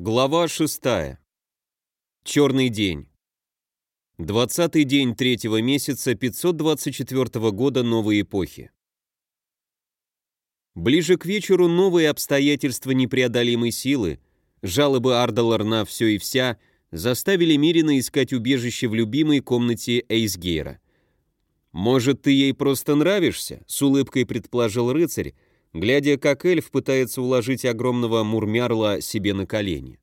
Глава 6. Черный день. Двадцатый день третьего месяца 524 года новой эпохи. Ближе к вечеру новые обстоятельства непреодолимой силы, жалобы Ардалар на все и вся, заставили Мирина искать убежище в любимой комнате Эйсгейра. «Может, ты ей просто нравишься?» — с улыбкой предположил рыцарь, глядя, как эльф пытается уложить огромного мурмярла себе на колени.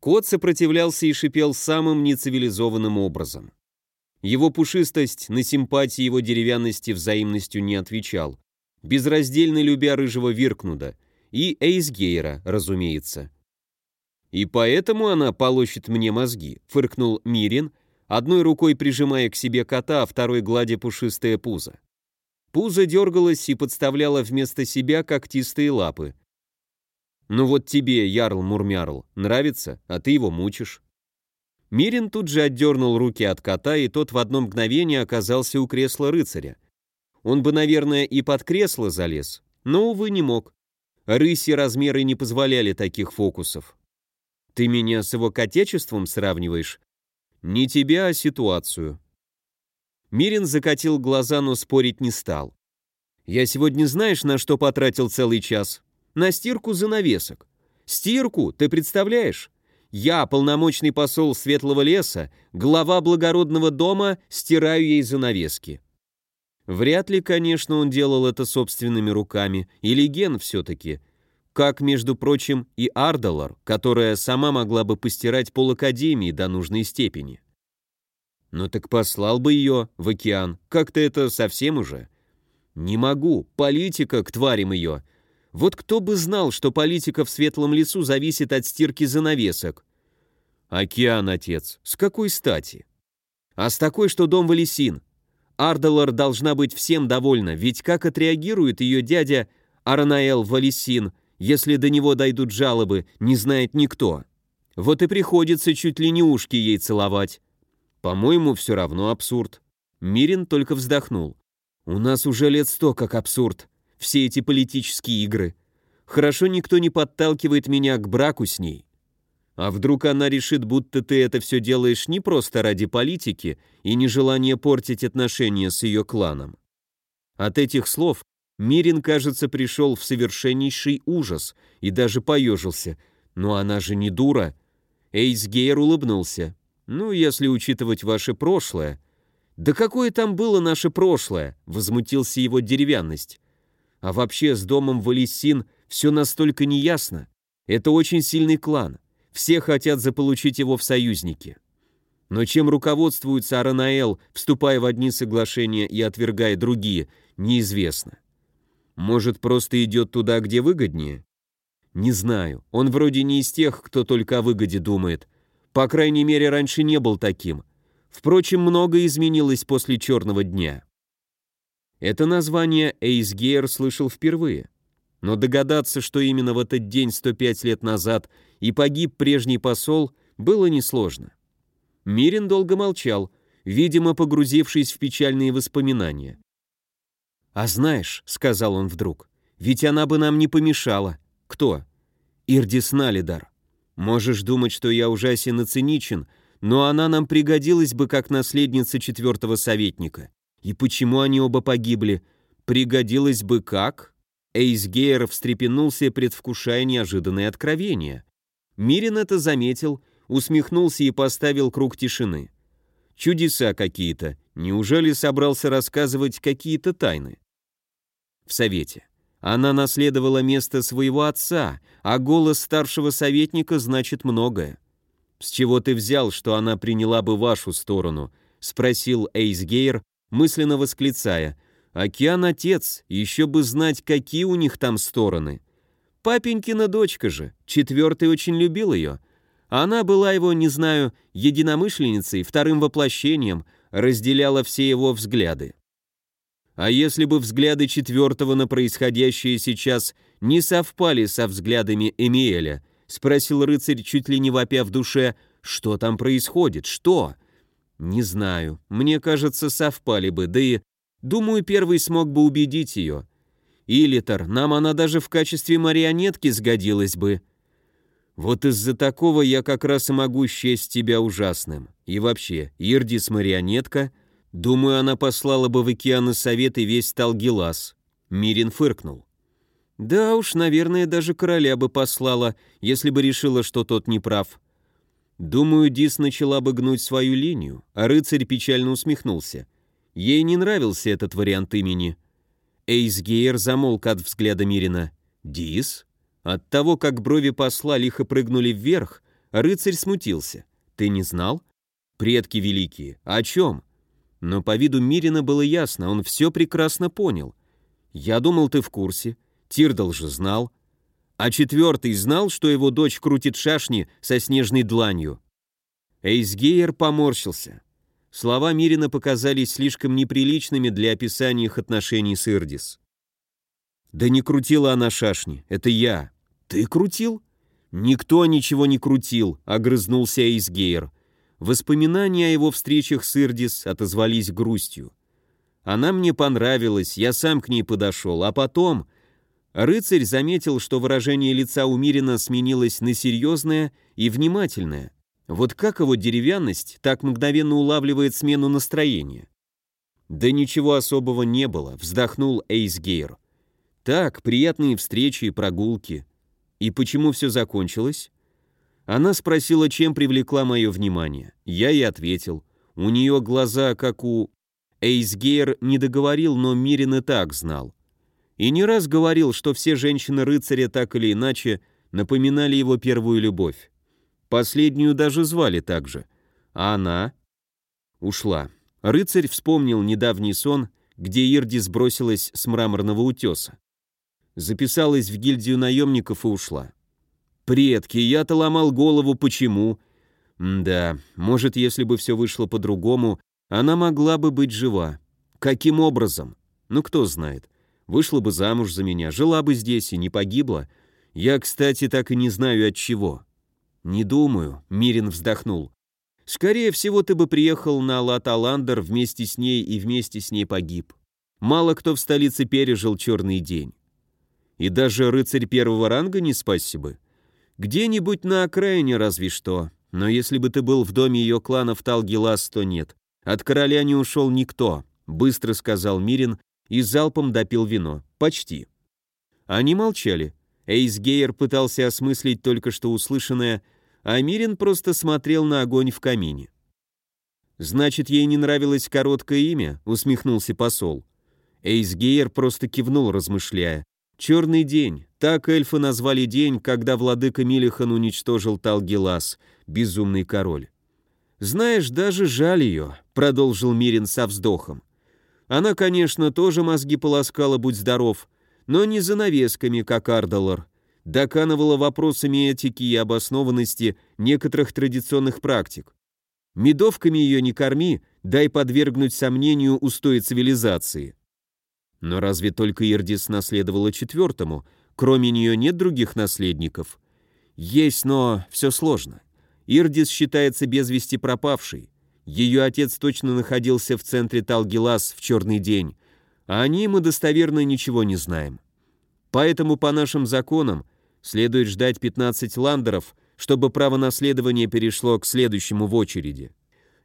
Кот сопротивлялся и шипел самым нецивилизованным образом. Его пушистость на симпатии его деревянности взаимностью не отвечал, безраздельно любя рыжего Виркнуда и Эйсгейра, разумеется. «И поэтому она полощет мне мозги», — фыркнул Мирин, одной рукой прижимая к себе кота, а второй гладя пушистое пузо. Пузо дергалось и подставляло вместо себя когтистые лапы. «Ну вот тебе, Ярл Мурмярл, нравится, а ты его мучишь». Мирин тут же отдернул руки от кота, и тот в одно мгновение оказался у кресла рыцаря. Он бы, наверное, и под кресло залез, но, увы, не мог. Рыси размеры не позволяли таких фокусов. «Ты меня с его котечеством сравниваешь?» «Не тебя, а ситуацию», Мирин закатил глаза, но спорить не стал. «Я сегодня знаешь, на что потратил целый час? На стирку занавесок. Стирку, ты представляешь? Я, полномочный посол Светлого леса, глава благородного дома, стираю ей занавески». Вряд ли, конечно, он делал это собственными руками, или Ген все-таки. Как, между прочим, и Ардалар, которая сама могла бы постирать пол Академии до нужной степени. Ну так послал бы ее в океан. Как-то это совсем уже. Не могу. Политика к тварям ее. Вот кто бы знал, что политика в светлом лесу зависит от стирки занавесок. Океан, отец. С какой стати? А с такой, что дом Валесин. Ардалар должна быть всем довольна, ведь как отреагирует ее дядя Аранаэл Валесин, если до него дойдут жалобы, не знает никто. Вот и приходится чуть ли не ушки ей целовать. По-моему, все равно абсурд. Мирин только вздохнул. У нас уже лет сто как абсурд. Все эти политические игры. Хорошо никто не подталкивает меня к браку с ней. А вдруг она решит, будто ты это все делаешь не просто ради политики и нежелания портить отношения с ее кланом. От этих слов Мирин, кажется, пришел в совершеннейший ужас и даже поежился. Но она же не дура. Эйсгейр улыбнулся. Ну, если учитывать ваше прошлое. Да какое там было наше прошлое? Возмутился его деревянность. А вообще с домом Валисин все настолько неясно. Это очень сильный клан. Все хотят заполучить его в союзники. Но чем руководствуется Аранаэл, вступая в одни соглашения и отвергая другие, неизвестно. Может, просто идет туда, где выгоднее? Не знаю. Он вроде не из тех, кто только о выгоде думает. По крайней мере, раньше не был таким. Впрочем, многое изменилось после «Черного дня». Это название Эйсгейр слышал впервые. Но догадаться, что именно в этот день 105 лет назад и погиб прежний посол, было несложно. Мирин долго молчал, видимо, погрузившись в печальные воспоминания. «А знаешь», — сказал он вдруг, — «ведь она бы нам не помешала». «Кто?» «Ирдис Налидар». Можешь думать, что я ужасен и циничен, но она нам пригодилась бы как наследница четвертого советника. И почему они оба погибли? Пригодилась бы как? Эйсгейр встрепенулся, предвкушая неожиданное откровение. Мирин это заметил, усмехнулся и поставил круг тишины. Чудеса какие-то. Неужели собрался рассказывать какие-то тайны? В совете. Она наследовала место своего отца, а голос старшего советника значит многое. «С чего ты взял, что она приняла бы вашу сторону?» — спросил Эйсгейр, мысленно восклицая. «Океан отец, еще бы знать, какие у них там стороны». Папенькина дочка же, четвертый очень любил ее. Она была его, не знаю, единомышленницей, вторым воплощением, разделяла все его взгляды. А если бы взгляды четвертого на происходящее сейчас не совпали со взглядами Эмиэля, спросил рыцарь, чуть ли не вопя в душе, что там происходит, что? Не знаю, мне кажется, совпали бы, да и, думаю, первый смог бы убедить ее. Илитер, нам она даже в качестве марионетки сгодилась бы. Вот из-за такого я как раз и могу счесть тебя ужасным. И вообще, Ирдис марионетка, думаю, она послала бы в океаны совет и весь Талгилас. Мирин фыркнул. Да уж, наверное, даже короля бы послала, если бы решила, что тот не прав. Думаю, Дис начала бы гнуть свою линию, а рыцарь печально усмехнулся. Ей не нравился этот вариант имени. Эйсгейр замолк от взгляда Мирина. «Дис?» От того, как брови посла лихо прыгнули вверх, рыцарь смутился. «Ты не знал?» «Предки великие. О чем?» Но по виду Мирина было ясно, он все прекрасно понял. «Я думал, ты в курсе. Тирдал же знал. А четвертый знал, что его дочь крутит шашни со снежной дланью?» Эйсгейер поморщился. Слова Мирина показались слишком неприличными для описания их отношений с Ирдис. «Да не крутила она шашни, это я». «Ты крутил?» «Никто ничего не крутил», — огрызнулся Эйсгейр. Воспоминания о его встречах с Ирдис отозвались грустью. Она мне понравилась, я сам к ней подошел, а потом... Рыцарь заметил, что выражение лица у Мирина сменилось на серьезное и внимательное. Вот как его деревянность так мгновенно улавливает смену настроения? Да ничего особого не было, вздохнул Эйсгейр. Так, приятные встречи и прогулки. И почему все закончилось? Она спросила, чем привлекла мое внимание. Я и ответил. У нее глаза, как у... Эйсгейр не договорил, но Мирин и так знал. И не раз говорил, что все женщины-рыцаря так или иначе напоминали его первую любовь. Последнюю даже звали так же. А она ушла. Рыцарь вспомнил недавний сон, где Ирди сбросилась с мраморного утеса записалась в гильдию наемников и ушла. Предки, я-то ломал голову, почему. Да, может, если бы все вышло по-другому, она могла бы быть жива. Каким образом? Ну, кто знает. Вышла бы замуж за меня, жила бы здесь и не погибла. Я, кстати, так и не знаю от чего. Не думаю, Мирин вздохнул. Скорее всего, ты бы приехал на Латаландер вместе с ней и вместе с ней погиб. Мало кто в столице пережил черный день. И даже рыцарь первого ранга не спасся бы. Где-нибудь на окраине разве что. Но если бы ты был в доме ее клана в Талгилас, то нет. От короля не ушел никто, быстро сказал Мирин и залпом допил вино. Почти. Они молчали. Эйсгейер пытался осмыслить только что услышанное, а Мирин просто смотрел на огонь в камине. «Значит, ей не нравилось короткое имя?» — усмехнулся посол. Эйсгейер просто кивнул, размышляя. Черный день. Так эльфы назвали день, когда владыка Милихан уничтожил Талгилас, безумный король. «Знаешь, даже жаль ее», — продолжил Мирин со вздохом. «Она, конечно, тоже мозги полоскала, будь здоров, но не занавесками, как Ардалор. Доканывала вопросами этики и обоснованности некоторых традиционных практик. Медовками ее не корми, дай подвергнуть сомнению устои цивилизации. Но разве только Ирдис наследовала четвертому? Кроме нее нет других наследников? Есть, но все сложно. Ирдис считается без вести пропавшей. Ее отец точно находился в центре Талгилас в черный день, а о ней мы достоверно ничего не знаем. Поэтому по нашим законам следует ждать 15 ландеров, чтобы право наследования перешло к следующему в очереди.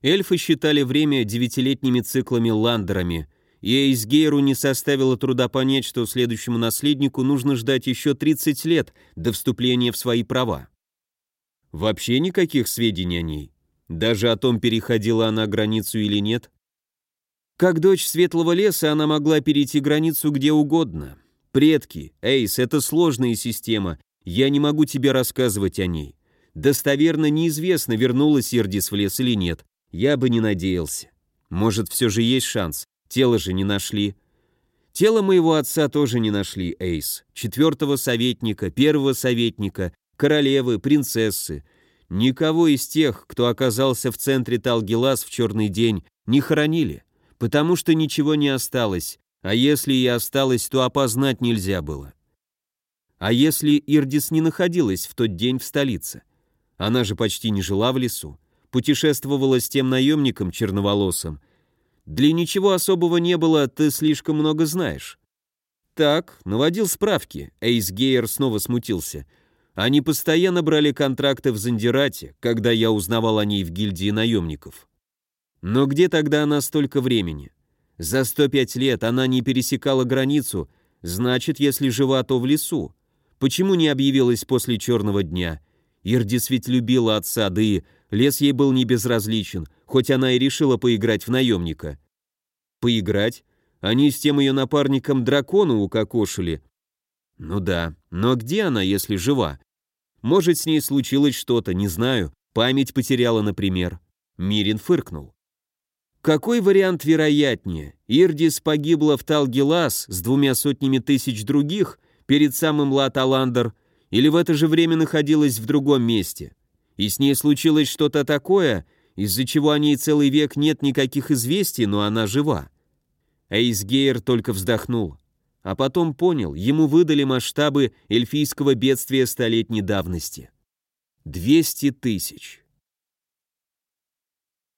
Эльфы считали время девятилетними циклами ландерами – и Эйсгейру не составило труда понять, что следующему наследнику нужно ждать еще 30 лет до вступления в свои права. Вообще никаких сведений о ней. Даже о том, переходила она границу или нет. Как дочь Светлого леса она могла перейти границу где угодно. Предки, Эйс, это сложная система, я не могу тебе рассказывать о ней. Достоверно неизвестно, вернулась Ирдис в лес или нет. Я бы не надеялся. Может, все же есть шанс. Тело же не нашли. Тело моего отца тоже не нашли, Эйс. Четвертого советника, первого советника, королевы, принцессы. Никого из тех, кто оказался в центре Талгилас в черный день, не хоронили, потому что ничего не осталось, а если и осталось, то опознать нельзя было. А если Ирдис не находилась в тот день в столице? Она же почти не жила в лесу, путешествовала с тем наемником черноволосым, для ничего особого не было, ты слишком много знаешь. Так, наводил справки. Эйс Гейер снова смутился. Они постоянно брали контракты в Зандирате, когда я узнавал о ней в гильдии наемников. Но где тогда она столько времени? За 105 лет она не пересекала границу, значит, если жива, то в лесу. Почему не объявилась после черного дня? Ирдис ведь любила отца, да и лес ей был не безразличен, хоть она и решила поиграть в наемника. Поиграть? Они с тем ее напарником дракону укокошили. Ну да, но где она, если жива? Может, с ней случилось что-то, не знаю. Память потеряла, например. Мирин фыркнул. Какой вариант вероятнее? Ирдис погибла в Талгелас с двумя сотнями тысяч других перед самым Латаландер, или в это же время находилась в другом месте? И с ней случилось что-то такое, из-за чего о ней целый век нет никаких известий, но она жива. Эйсгейр только вздохнул. А потом понял, ему выдали масштабы эльфийского бедствия столетней давности. 200 тысяч.